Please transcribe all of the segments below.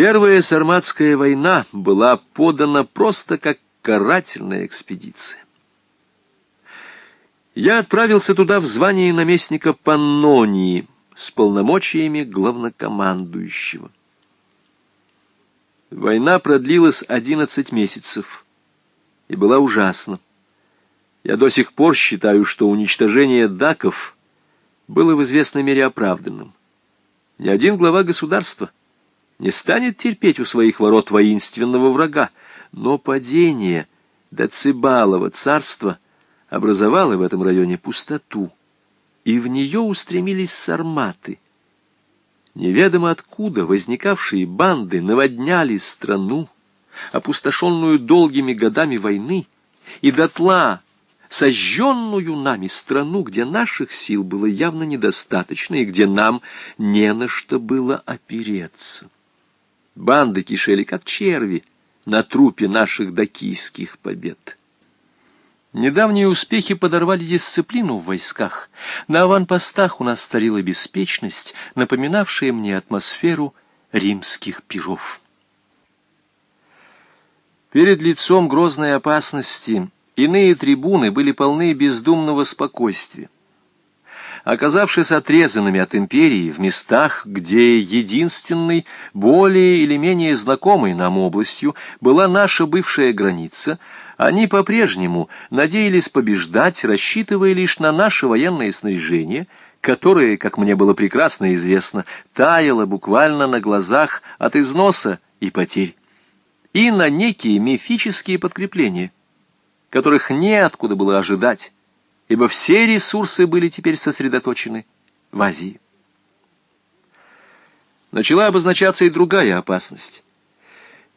Первая Сарматская война была подана просто как карательная экспедиция. Я отправился туда в звании наместника Паннонии с полномочиями главнокомандующего. Война продлилась одиннадцать месяцев и была ужасна. Я до сих пор считаю, что уничтожение даков было в известной мере оправданным. Ни один глава государства не станет терпеть у своих ворот воинственного врага, но падение Децибалова царства образовало в этом районе пустоту, и в нее устремились сарматы. Неведомо откуда возникавшие банды наводняли страну, опустошенную долгими годами войны, и дотла сожженную нами страну, где наших сил было явно недостаточно и где нам не на что было опереться. Банды кишели, как черви, на трупе наших докийских побед. Недавние успехи подорвали дисциплину в войсках. На аванпостах у нас царила беспечность, напоминавшая мне атмосферу римских пиров. Перед лицом грозной опасности иные трибуны были полны бездумного спокойствия оказавшись отрезанными от империи в местах, где единственной, более или менее знакомой нам областью была наша бывшая граница, они по-прежнему надеялись побеждать, рассчитывая лишь на наше военное снаряжение, которое, как мне было прекрасно известно, таяло буквально на глазах от износа и потерь, и на некие мифические подкрепления, которых неоткуда было ожидать, ибо все ресурсы были теперь сосредоточены в Азии. Начала обозначаться и другая опасность.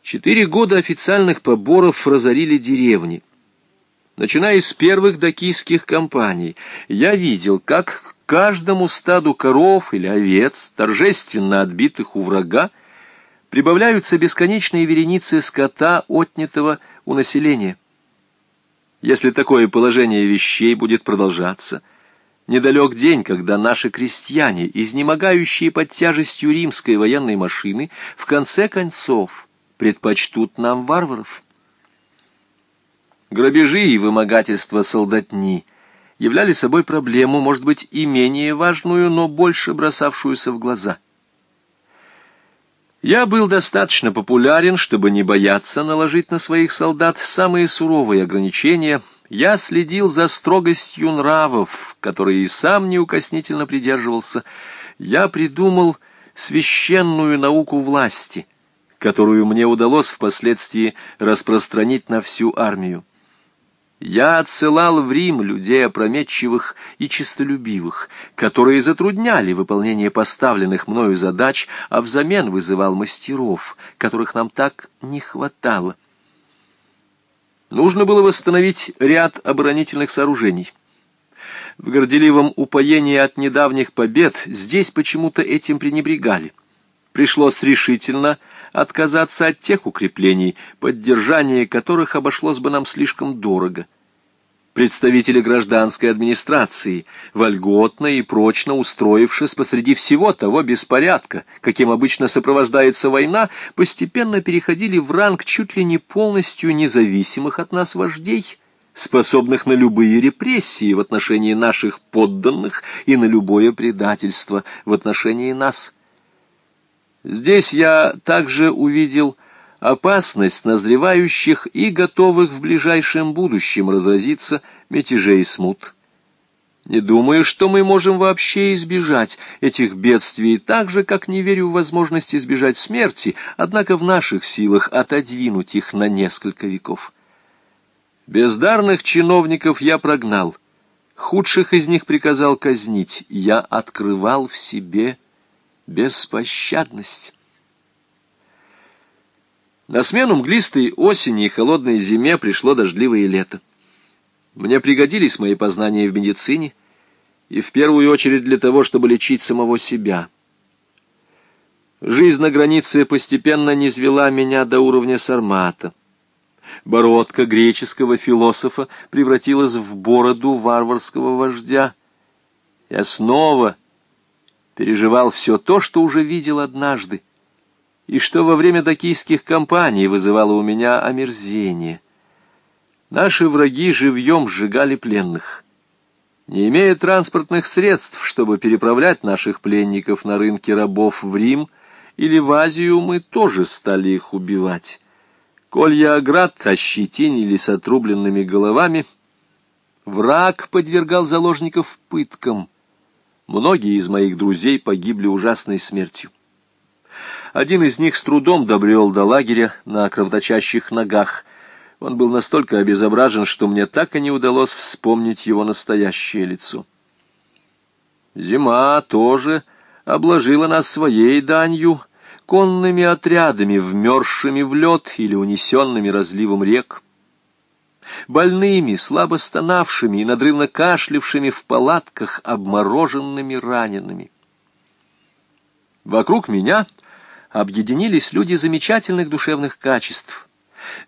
Четыре года официальных поборов разорили деревни. Начиная с первых докийских кампаний, я видел, как каждому стаду коров или овец, торжественно отбитых у врага, прибавляются бесконечные вереницы скота, отнятого у населения. Если такое положение вещей будет продолжаться, недалек день, когда наши крестьяне, изнемогающие под тяжестью римской военной машины, в конце концов предпочтут нам варваров. Грабежи и вымогательства солдатни являли собой проблему, может быть, и менее важную, но больше бросавшуюся в глаза – я был достаточно популярен, чтобы не бояться наложить на своих солдат самые суровые ограничения. Я следил за строгостью нравов, которые и сам неукоснительно придерживался. Я придумал священную науку власти, которую мне удалось впоследствии распространить на всю армию. Я отсылал в Рим людей опрометчивых и честолюбивых, которые затрудняли выполнение поставленных мною задач, а взамен вызывал мастеров, которых нам так не хватало. Нужно было восстановить ряд оборонительных сооружений. В горделивом упоении от недавних побед здесь почему-то этим пренебрегали. Пришлось решительно отказаться от тех укреплений, поддержание которых обошлось бы нам слишком дорого. Представители гражданской администрации, вольготно и прочно устроившись посреди всего того беспорядка, каким обычно сопровождается война, постепенно переходили в ранг чуть ли не полностью независимых от нас вождей, способных на любые репрессии в отношении наших подданных и на любое предательство в отношении нас. Здесь я также увидел опасность назревающих и готовых в ближайшем будущем разразиться мятежей смут. Не думаю, что мы можем вообще избежать этих бедствий, так же, как не верю в возможность избежать смерти, однако в наших силах отодвинуть их на несколько веков. Бездарных чиновников я прогнал, худших из них приказал казнить, я открывал в себе беспощадность. На смену мглистой осени и холодной зиме пришло дождливое лето. Мне пригодились мои познания в медицине, и в первую очередь для того, чтобы лечить самого себя. Жизнь на границе постепенно низвела меня до уровня сармата. Бородка греческого философа превратилась в бороду варварского вождя. Я снова переживал все то, что уже видел однажды, и что во время токийских кампаний вызывало у меня омерзение. Наши враги живьем сжигали пленных. Не имея транспортных средств, чтобы переправлять наших пленников на рынке рабов в Рим или в Азию, мы тоже стали их убивать. Колья оград с отрубленными головами. Враг подвергал заложников пыткам. Многие из моих друзей погибли ужасной смертью. Один из них с трудом добрел до лагеря на кровоточащих ногах. Он был настолько обезображен, что мне так и не удалось вспомнить его настоящее лицо. Зима тоже обложила нас своей данью, конными отрядами, вмерзшими в лед или унесенными разливом рек, больными, слабо стонавшими и надрывно кашлявшими в палатках, обмороженными ранеными. Вокруг меня объединились люди замечательных душевных качеств.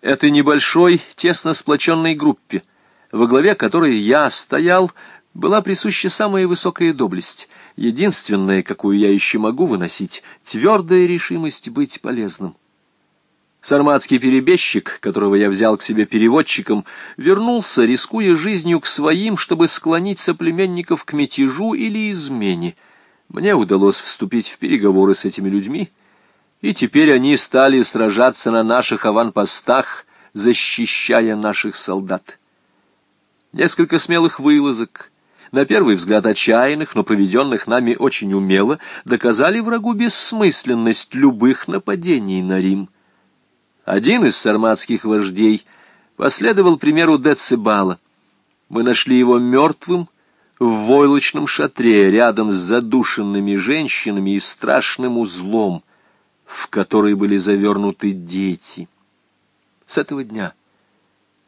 Этой небольшой, тесно сплоченной группе, во главе которой я стоял, была присуща самая высокая доблесть — Единственное, какую я еще могу выносить, твердая решимость быть полезным. Сарматский перебежчик, которого я взял к себе переводчиком, вернулся, рискуя жизнью к своим, чтобы склонить соплеменников к мятежу или измене. Мне удалось вступить в переговоры с этими людьми, и теперь они стали сражаться на наших аванпостах, защищая наших солдат. Несколько смелых вылазок — на первый взгляд отчаянных, но проведенных нами очень умело, доказали врагу бессмысленность любых нападений на Рим. Один из сарматских вождей последовал примеру Децибала. Мы нашли его мертвым в войлочном шатре рядом с задушенными женщинами и страшным узлом, в который были завернуты дети. С этого дня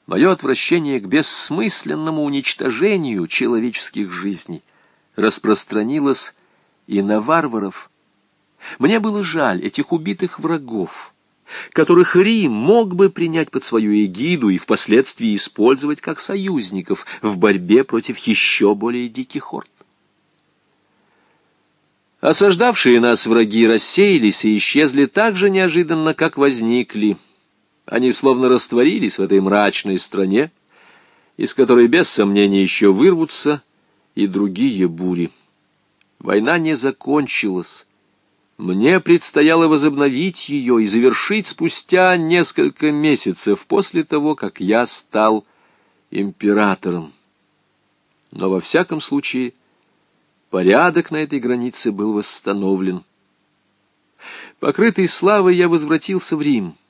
мое отвращение к бессмысленному уничтожению человеческих жизней распространилось и на варваров. Мне было жаль этих убитых врагов, которых Рим мог бы принять под свою эгиду и впоследствии использовать как союзников в борьбе против еще более диких орд. Осаждавшие нас враги рассеялись и исчезли так же неожиданно, как возникли — они словно растворились в этой мрачной стране, из которой без сомнения еще вырвутся и другие бури. Война не закончилась. Мне предстояло возобновить ее и завершить спустя несколько месяцев после того, как я стал императором. Но во всяком случае порядок на этой границе был восстановлен. Покрытый славой я возвратился в Рим —